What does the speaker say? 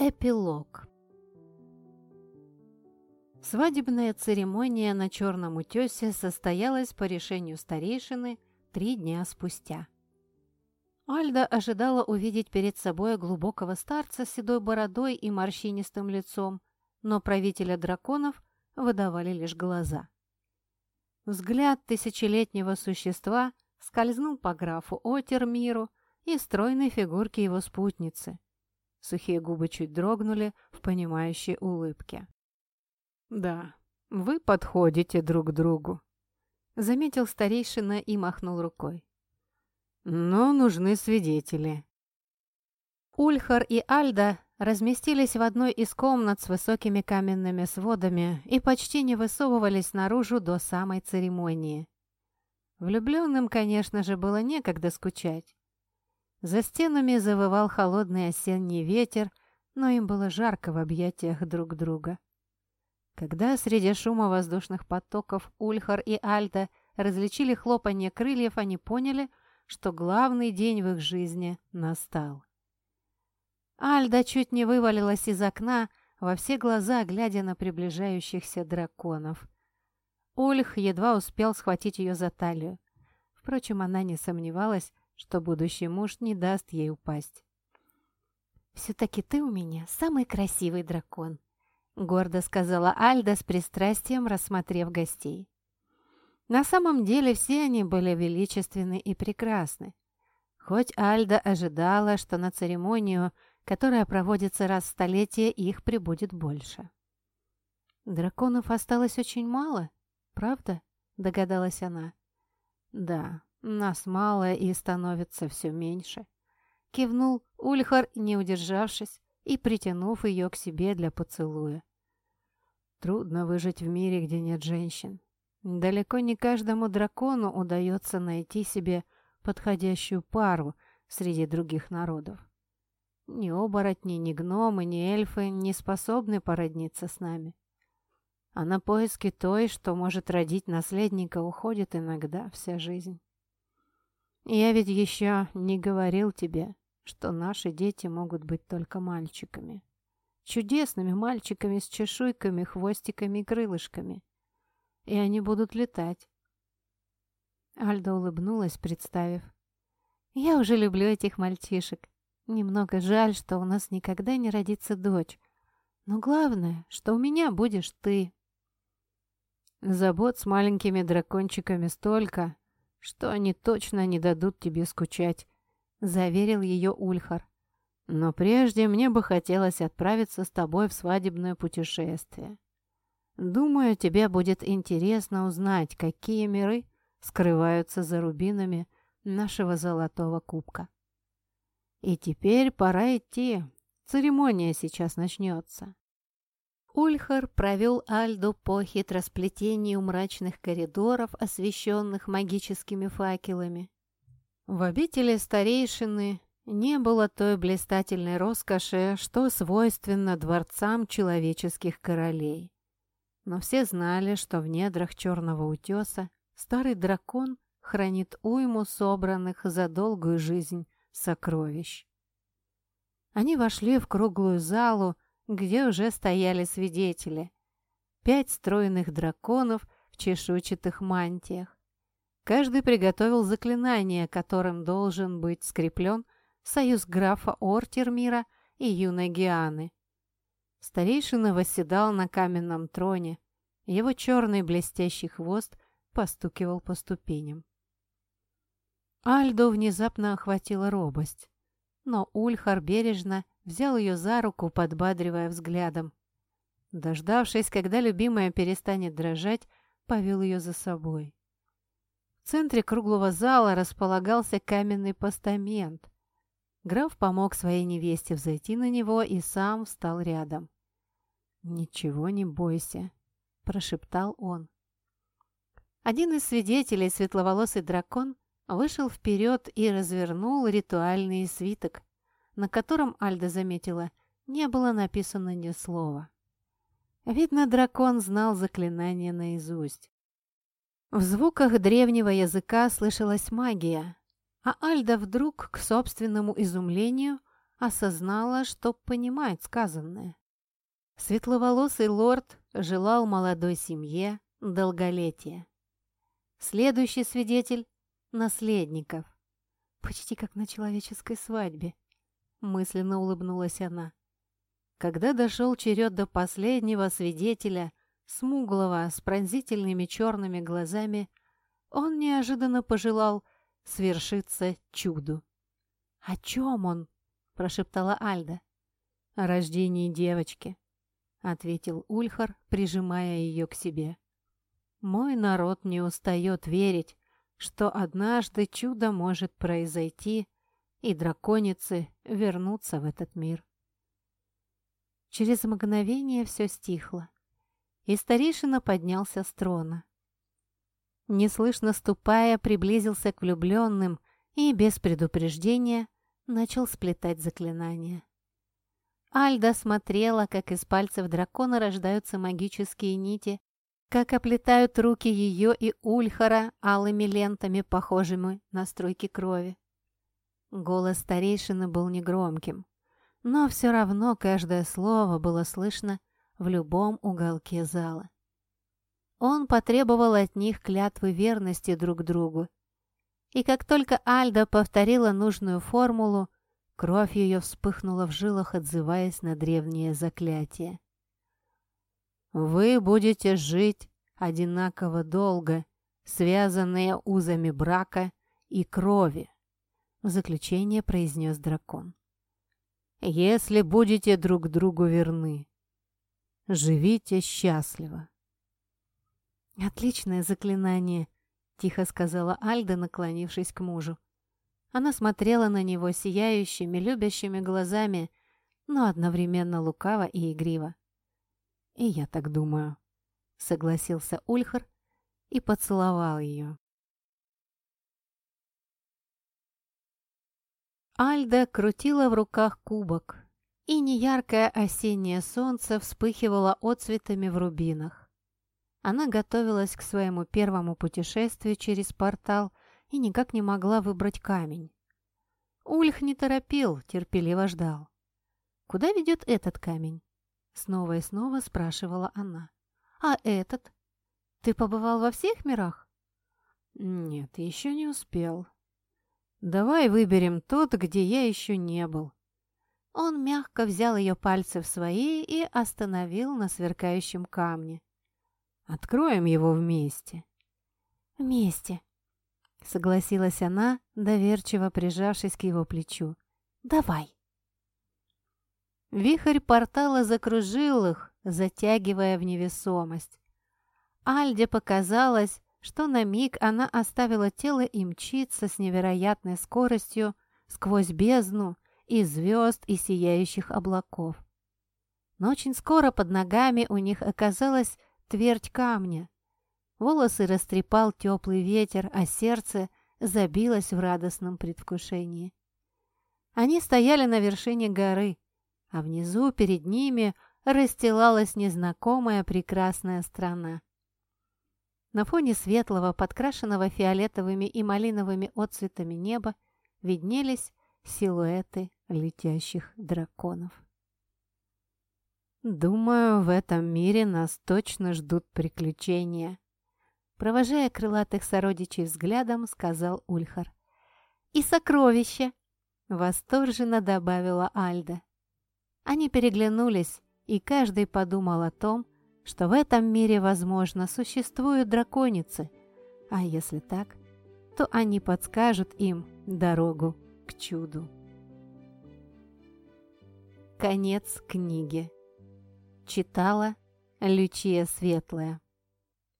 Эпилог Свадебная церемония на Черном утесе состоялась по решению старейшины три дня спустя. Альда ожидала увидеть перед собой глубокого старца с седой бородой и морщинистым лицом, но правителя драконов выдавали лишь глаза. Взгляд тысячелетнего существа скользнул по графу Отермиру и стройной фигурке его спутницы. Сухие губы чуть дрогнули в понимающей улыбке. «Да, вы подходите друг к другу», — заметил старейшина и махнул рукой. «Но нужны свидетели». Ульхар и Альда разместились в одной из комнат с высокими каменными сводами и почти не высовывались наружу до самой церемонии. Влюбленным, конечно же, было некогда скучать. За стенами завывал холодный осенний ветер, но им было жарко в объятиях друг друга. Когда среди шума воздушных потоков Ульхар и Альта различили хлопанье крыльев, они поняли, что главный день в их жизни настал. Альда чуть не вывалилась из окна, во все глаза глядя на приближающихся драконов. Ульх едва успел схватить ее за талию. Впрочем, она не сомневалась, что будущий муж не даст ей упасть. «Все-таки ты у меня самый красивый дракон», гордо сказала Альда с пристрастием, рассмотрев гостей. На самом деле все они были величественны и прекрасны. Хоть Альда ожидала, что на церемонию, которая проводится раз в столетие, их прибудет больше. «Драконов осталось очень мало, правда?» – догадалась она. «Да, нас мало и становится все меньше», – кивнул Ульхар, не удержавшись и притянув ее к себе для поцелуя. Трудно выжить в мире, где нет женщин. Далеко не каждому дракону удается найти себе подходящую пару среди других народов. Ни оборотни, ни гномы, ни эльфы не способны породниться с нами. А на поиски той, что может родить наследника, уходит иногда вся жизнь. Я ведь еще не говорил тебе, что наши дети могут быть только мальчиками чудесными мальчиками с чешуйками, хвостиками и крылышками. И они будут летать. Альда улыбнулась, представив. «Я уже люблю этих мальчишек. Немного жаль, что у нас никогда не родится дочь. Но главное, что у меня будешь ты». «Забот с маленькими дракончиками столько, что они точно не дадут тебе скучать», — заверил ее Ульхар. Но прежде мне бы хотелось отправиться с тобой в свадебное путешествие. Думаю, тебе будет интересно узнать, какие миры скрываются за рубинами нашего золотого кубка. И теперь пора идти. Церемония сейчас начнется. Ульхар провел Альду по хитросплетению мрачных коридоров, освещенных магическими факелами. В обители старейшины не было той блистательной роскоши, что свойственно дворцам человеческих королей. Но все знали, что в недрах Черного утеса старый дракон хранит уйму собранных за долгую жизнь сокровищ. Они вошли в круглую залу, где уже стояли свидетели. Пять стройных драконов в чешуйчатых мантиях. Каждый приготовил заклинание, которым должен быть скреплен союз графа Ортирмира и юной Гианы. Старейшина восседал на каменном троне, его черный блестящий хвост постукивал по ступеням. Альдо внезапно охватила робость, но Ульхар бережно взял ее за руку, подбадривая взглядом. Дождавшись, когда любимая перестанет дрожать, повел ее за собой. В центре круглого зала располагался каменный постамент, Граф помог своей невесте взойти на него и сам встал рядом. «Ничего не бойся», – прошептал он. Один из свидетелей, светловолосый дракон, вышел вперед и развернул ритуальный свиток, на котором, Альда заметила, не было написано ни слова. Видно, дракон знал заклинание наизусть. В звуках древнего языка слышалась магия, а Альда вдруг, к собственному изумлению, осознала, что понимает сказанное. Светловолосый лорд желал молодой семье долголетия. Следующий свидетель – наследников. Почти как на человеческой свадьбе. Мысленно улыбнулась она. Когда дошел черед до последнего свидетеля, смуглого, с пронзительными черными глазами, он неожиданно пожелал свершиться чуду. «О чем он?» – прошептала Альда. «О рождении девочки», – ответил Ульхар, прижимая ее к себе. «Мой народ не устает верить, что однажды чудо может произойти, и драконицы вернутся в этот мир». Через мгновение все стихло, и старейшина поднялся с трона. Неслышно ступая, приблизился к влюбленным и, без предупреждения, начал сплетать заклинания. Альда смотрела, как из пальцев дракона рождаются магические нити, как оплетают руки ее и Ульхара алыми лентами, похожими на струйки крови. Голос старейшины был негромким, но все равно каждое слово было слышно в любом уголке зала. Он потребовал от них клятвы верности друг другу. И как только Альда повторила нужную формулу, кровь ее вспыхнула в жилах, отзываясь на древнее заклятие. «Вы будете жить одинаково долго, связанные узами брака и крови», в заключение произнес дракон. «Если будете друг другу верны, живите счастливо». «Отличное заклинание», — тихо сказала Альда, наклонившись к мужу. Она смотрела на него сияющими, любящими глазами, но одновременно лукаво и игриво. «И я так думаю», — согласился Ульхар и поцеловал ее. Альда крутила в руках кубок, и неяркое осеннее солнце вспыхивало отцветами в рубинах. Она готовилась к своему первому путешествию через портал и никак не могла выбрать камень. Ульх не торопил, терпеливо ждал. «Куда ведет этот камень?» Снова и снова спрашивала она. «А этот? Ты побывал во всех мирах?» «Нет, еще не успел. Давай выберем тот, где я еще не был». Он мягко взял ее пальцы в свои и остановил на сверкающем камне. Откроем его вместе». «Вместе», — согласилась она, доверчиво прижавшись к его плечу. «Давай». Вихрь портала закружил их, затягивая в невесомость. Альде показалось, что на миг она оставила тело и мчится с невероятной скоростью сквозь бездну и звезд и сияющих облаков. Но очень скоро под ногами у них оказалась твердь камня. Волосы растрепал теплый ветер, а сердце забилось в радостном предвкушении. Они стояли на вершине горы, а внизу перед ними расстилалась незнакомая прекрасная страна. На фоне светлого, подкрашенного фиолетовыми и малиновыми отцветами неба виднелись силуэты летящих драконов. «Думаю, в этом мире нас точно ждут приключения», провожая крылатых сородичей взглядом, сказал Ульхар. «И сокровища!» — восторженно добавила Альда. Они переглянулись, и каждый подумал о том, что в этом мире, возможно, существуют драконицы, а если так, то они подскажут им дорогу к чуду. Конец книги. Читала Лючия Светлая.